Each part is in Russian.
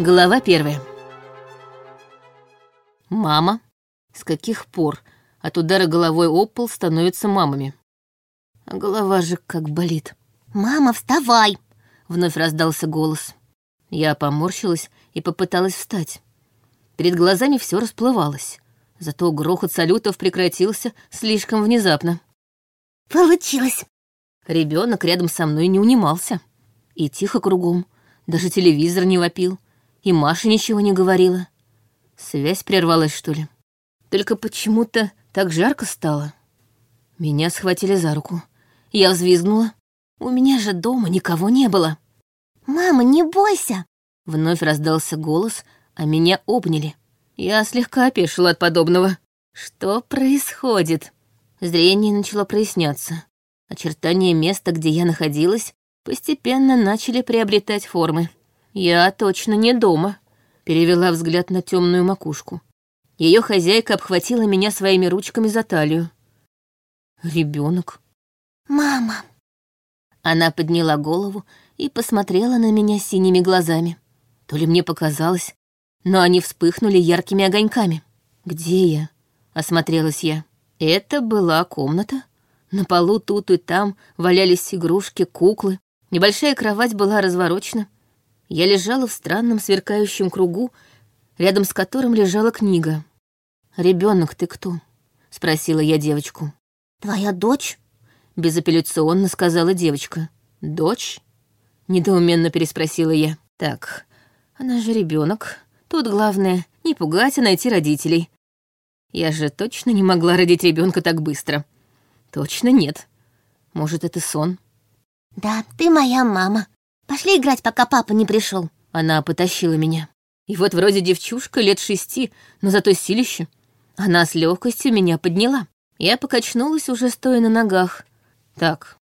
Глава первая. Мама. С каких пор от удара головой об пол становятся мамами? А голова же как болит. «Мама, вставай!» — вновь раздался голос. Я поморщилась и попыталась встать. Перед глазами все расплывалось. Зато грохот салютов прекратился слишком внезапно. «Получилось!» Ребенок рядом со мной не унимался. И тихо кругом. Даже телевизор не вопил. И Маша ничего не говорила. Связь прервалась, что ли? Только почему-то так жарко стало. Меня схватили за руку. Я взвизгнула. У меня же дома никого не было. «Мама, не бойся!» Вновь раздался голос, а меня обняли. Я слегка опешила от подобного. Что происходит? Зрение начало проясняться. Очертания места, где я находилась, постепенно начали приобретать формы. Я точно не дома. Перевела взгляд на темную макушку. Ее хозяйка обхватила меня своими ручками за талию. Ребенок. «Мама!» Она подняла голову и посмотрела на меня синими глазами. То ли мне показалось, но они вспыхнули яркими огоньками. «Где я?» — осмотрелась я. Это была комната. На полу тут и там валялись игрушки, куклы. Небольшая кровать была разворочена. Я лежала в странном сверкающем кругу, рядом с которым лежала книга. Ребенок, ты кто?» — спросила я девочку. «Твоя дочь?» — безапелляционно сказала девочка. «Дочь?» — недоуменно переспросила я. «Так, она же ребенок. Тут главное — не пугать, а найти родителей. Я же точно не могла родить ребенка так быстро. Точно нет. Может, это сон?» «Да, ты моя мама. Пошли играть, пока папа не пришел. Она потащила меня. И вот вроде девчушка лет шести, но зато силище. Она с легкостью меня подняла. Я покачнулась, уже стоя на ногах. Так,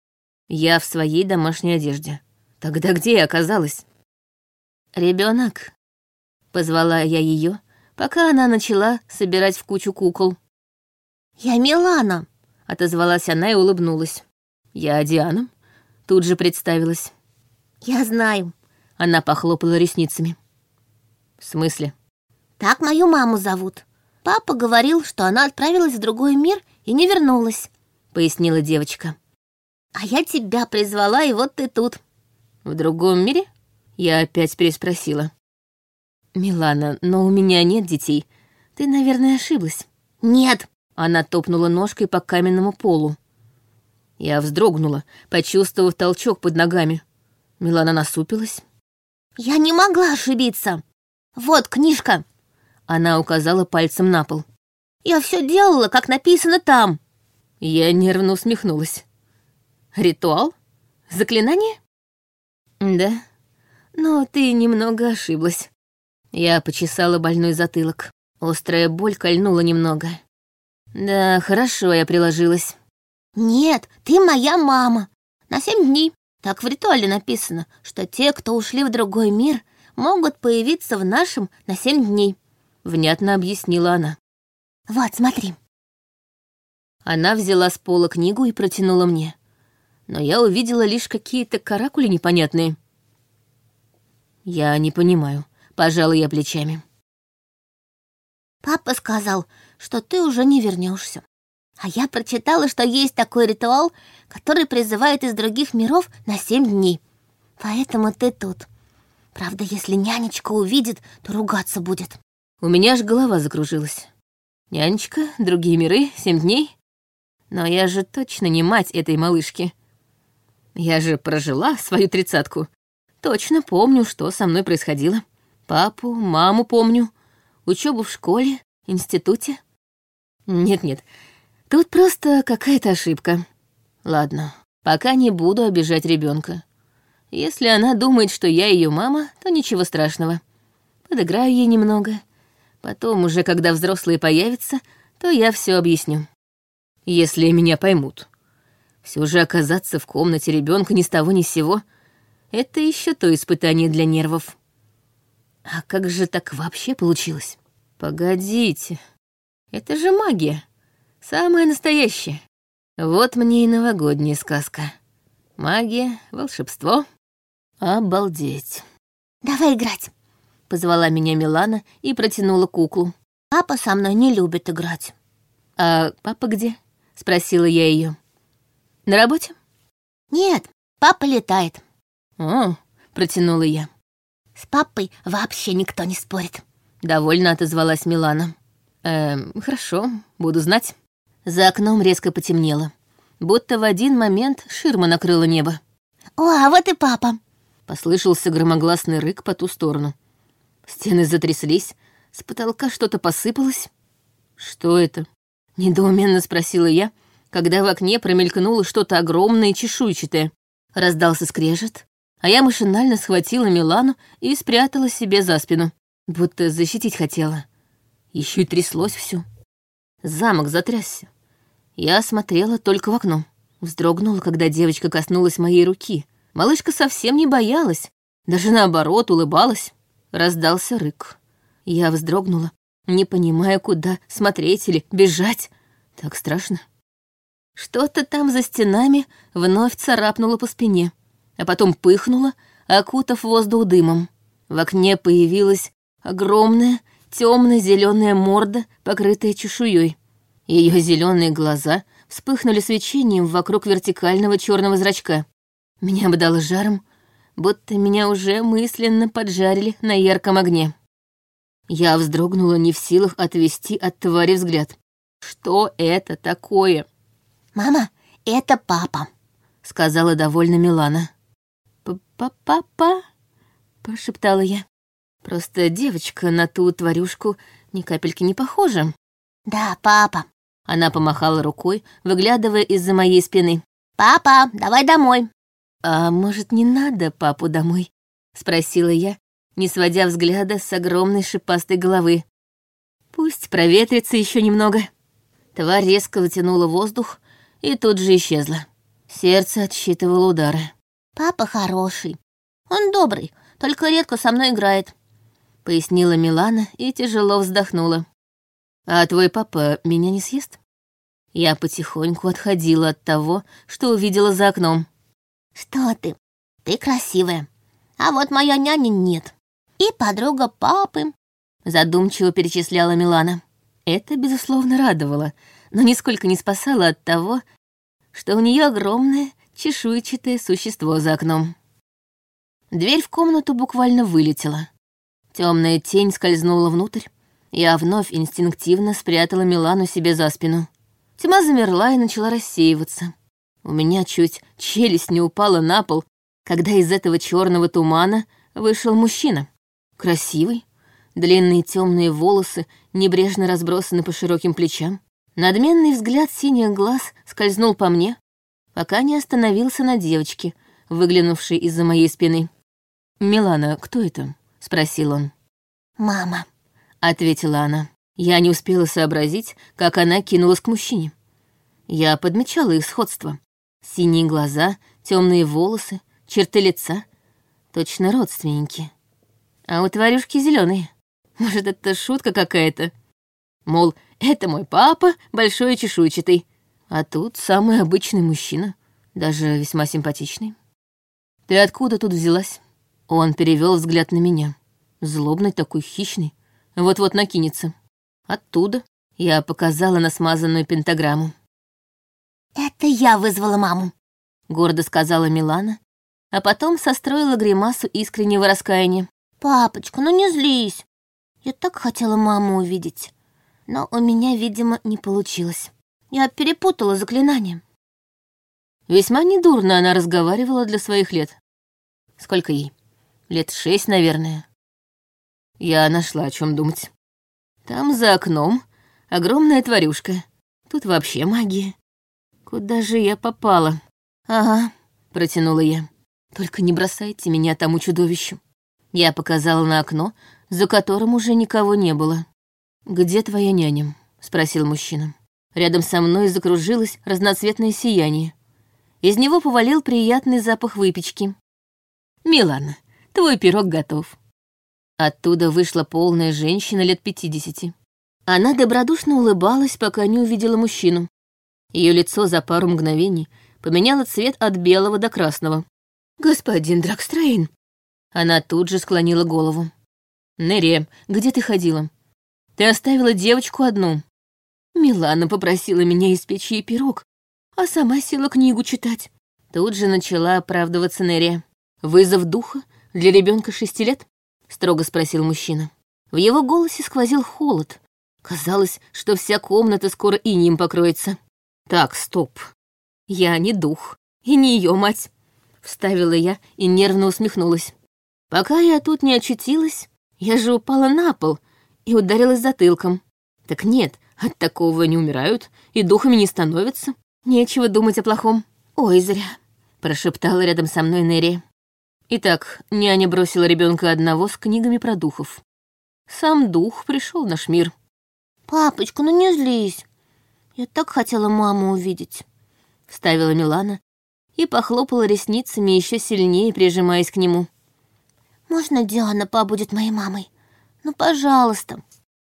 я в своей домашней одежде. Тогда где я оказалась? Ребенок. Позвала я ее, пока она начала собирать в кучу кукол. «Я Милана», — отозвалась она и улыбнулась. «Я Диана», — тут же представилась. «Я знаю», — она похлопала ресницами. «В смысле?» «Так мою маму зовут. Папа говорил, что она отправилась в другой мир и не вернулась», — пояснила девочка. «А я тебя призвала, и вот ты тут». «В другом мире?» Я опять переспросила. «Милана, но у меня нет детей. Ты, наверное, ошиблась». «Нет!» Она топнула ножкой по каменному полу. Я вздрогнула, почувствовав толчок под ногами. Милана насупилась. «Я не могла ошибиться. Вот книжка!» Она указала пальцем на пол. «Я все делала, как написано там!» Я нервно усмехнулась. «Ритуал? Заклинание?» «Да, но ты немного ошиблась». Я почесала больной затылок. Острая боль кольнула немного. Да, хорошо я приложилась. «Нет, ты моя мама. На семь дней. Так в ритуале написано, что те, кто ушли в другой мир, могут появиться в нашем на семь дней», — внятно объяснила она. «Вот, смотри». Она взяла с пола книгу и протянула мне. Но я увидела лишь какие-то каракули непонятные. Я не понимаю. Пожалуй, я плечами. Папа сказал, что ты уже не вернешься. А я прочитала, что есть такой ритуал, который призывает из других миров на семь дней. Поэтому ты тут. Правда, если нянечка увидит, то ругаться будет. У меня аж голова закружилась. Нянечка, другие миры, семь дней. Но я же точно не мать этой малышки. Я же прожила свою тридцатку. Точно помню, что со мной происходило. Папу, маму помню, учебу в школе, институте. Нет-нет, тут просто какая-то ошибка. Ладно, пока не буду обижать ребенка. Если она думает, что я ее мама, то ничего страшного. Подыграю ей немного. Потом уже, когда взрослые появятся, то я все объясню. Если меня поймут. Все же оказаться в комнате ребенка ни с того ни с сего — это еще то испытание для нервов. А как же так вообще получилось? Погодите, это же магия. Самая настоящая. Вот мне и новогодняя сказка. Магия, волшебство. Обалдеть. «Давай играть», — Позвала меня Милана и протянула куклу. Папа со мной не любит играть. «А папа где?» — спросила я ее. «На работе?» Нет, папа летает. «О», — протянула я. С папой вообще никто не спорит. Довольно отозвалась Милана. «Эм, хорошо, буду знать». За окном резко потемнело. Будто в один момент ширма накрыла небо. «О, а вот и папа!» Послышался громогласный рык по ту сторону. Стены затряслись, с потолка что-то посыпалось. «Что это?» — недоуменно спросила я, когда в окне промелькнуло что-то огромное и чешуйчатое. Раздался скрежет, а я машинально схватила Милану и спрятала себе за спину, будто защитить хотела. Еще и тряслось все. Замок затрясся. Я смотрела только в окно. Вздрогнула, когда девочка коснулась моей руки. Малышка совсем не боялась, даже наоборот улыбалась. Раздался рык. Я вздрогнула, не понимая, куда смотреть или бежать. Так страшно. Что-то там за стенами вновь царапнуло по спине, а потом пыхнуло, окутав воздух дымом. В окне появилась огромная темно-зеленая морда, покрытая чешуей. Ее зеленые глаза вспыхнули свечением вокруг вертикального черного зрачка. Меня обдало жаром, будто меня уже мысленно поджарили на ярком огне. Я вздрогнула не в силах отвести от твари взгляд. Что это такое? «Мама, это папа», — сказала довольно Милана. «Па-па-па-па», — прошептала я. «Просто девочка на ту тварюшку ни капельки не похожа». «Да, папа». Она помахала рукой, выглядывая из-за моей спины. «Папа, давай домой». «А может, не надо папу домой?» — спросила я, не сводя взгляда с огромной шипастой головы. «Пусть проветрится еще немного». Тварь резко вытянула воздух, и тут же исчезла. Сердце отсчитывало удары. «Папа хороший. Он добрый, только редко со мной играет», — пояснила Милана и тяжело вздохнула. «А твой папа меня не съест?» Я потихоньку отходила от того, что увидела за окном. «Что ты? Ты красивая. А вот моя няня нет. И подруга папы», — задумчиво перечисляла Милана. Это, безусловно, радовало, но нисколько не спасало от того, что у нее огромное чешуйчатое существо за окном. Дверь в комнату буквально вылетела. Темная тень скользнула внутрь. Я вновь инстинктивно спрятала Милану себе за спину. Тьма замерла и начала рассеиваться. У меня чуть челюсть не упала на пол, когда из этого черного тумана вышел мужчина. Красивый, длинные темные волосы небрежно разбросаны по широким плечам. Надменный взгляд синих глаз скользнул по мне, пока не остановился на девочке, выглянувшей из-за моей спины. «Милана, кто это?» — спросил он. «Мама», — ответила она. Я не успела сообразить, как она кинулась к мужчине. Я подмечала их сходство. Синие глаза, темные волосы, черты лица. Точно родственники. А у тварюшки зеленые. Может, это шутка какая-то? Мол, это мой папа, большой и чешуйчатый. А тут самый обычный мужчина, даже весьма симпатичный. Ты откуда тут взялась? Он перевел взгляд на меня. Злобный такой, хищный. Вот-вот накинется. Оттуда я показала на смазанную пентаграмму. «Это я вызвала маму», — гордо сказала Милана, а потом состроила гримасу искреннего раскаяния. «Папочка, ну не злись. Я так хотела маму увидеть но у меня, видимо, не получилось. Я перепутала заклинание. Весьма недурно она разговаривала для своих лет. Сколько ей? Лет шесть, наверное. Я нашла, о чем думать. Там за окном огромная тварюшка. Тут вообще магия. Куда же я попала? Ага, протянула я. Только не бросайте меня тому чудовищу. Я показала на окно, за которым уже никого не было. «Где твоя няня?» — спросил мужчина. Рядом со мной закружилось разноцветное сияние. Из него повалил приятный запах выпечки. «Милана, твой пирог готов». Оттуда вышла полная женщина лет пятидесяти. Она добродушно улыбалась, пока не увидела мужчину. Ее лицо за пару мгновений поменяло цвет от белого до красного. «Господин Дракстрейн!» Она тут же склонила голову. Нере, где ты ходила? Ты оставила девочку одну. Милана попросила меня испечь ей пирог, а сама села книгу читать. Тут же начала оправдываться Нере. «Вызов духа для ребенка шести лет?» — строго спросил мужчина. В его голосе сквозил холод. Казалось, что вся комната скоро и ним покроется. «Так, стоп. Я не дух, и не ее мать», — вставила я и нервно усмехнулась. «Пока я тут не очутилась, я же упала на пол и ударилась затылком. Так нет, от такого не умирают и духами не становятся. Нечего думать о плохом. Ой, зря», — прошептала рядом со мной Нерри. Итак, няня бросила ребенка одного с книгами про духов. Сам дух пришел в наш мир. «Папочка, ну не злись. Я так хотела маму увидеть», — вставила Милана и похлопала ресницами еще сильнее, прижимаясь к нему. «Можно Диана побудет моей мамой? Ну, пожалуйста».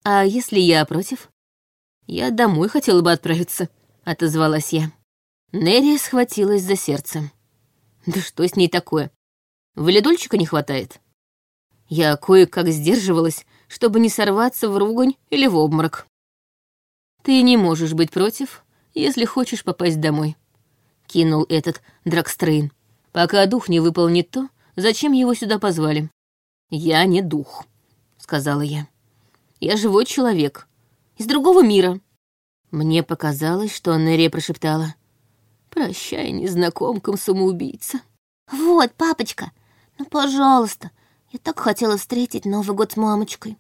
«А если я против?» «Я домой хотела бы отправиться», — отозвалась я. Нерри схватилась за сердце. «Да что с ней такое? Валидольчика не хватает?» Я кое-как сдерживалась, чтобы не сорваться в ругань или в обморок. «Ты не можешь быть против, если хочешь попасть домой», — кинул этот Дракстрейн, «пока дух не выполнит то, зачем его сюда позвали». «Я не дух», — сказала я. «Я живой человек. Из другого мира». Мне показалось, что Нерия прошептала. «Прощай, незнакомкам самоубийца». «Вот, папочка, ну, пожалуйста, я так хотела встретить Новый год с мамочкой.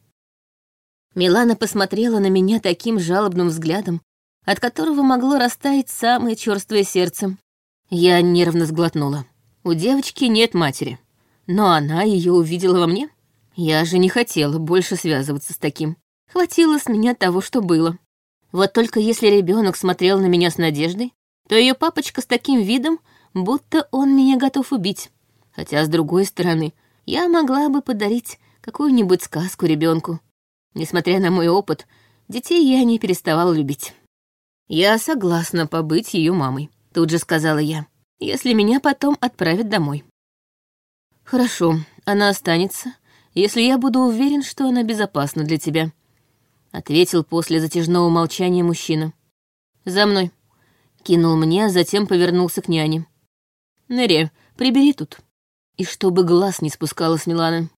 Милана посмотрела на меня таким жалобным взглядом, от которого могло растаять самое черствое сердце. Я нервно сглотнула. У девочки нет матери, но она ее увидела во мне. Я же не хотела больше связываться с таким. Хватило с меня того, что было. Вот только если ребенок смотрел на меня с надеждой, то ее папочка с таким видом, будто он меня готов убить. Хотя, с другой стороны, я могла бы подарить какую-нибудь сказку ребенку. Несмотря на мой опыт, детей я не переставала любить. Я согласна побыть ее мамой, тут же сказала я, если меня потом отправят домой. Хорошо, она останется, если я буду уверен, что она безопасна для тебя, ответил после затяжного молчания мужчина. За мной. Кинул мне, а затем повернулся к няне. Нере, прибери тут и чтобы глаз не спускала с Миланы.